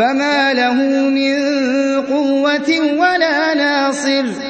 فما له من قوة ولا ناصر.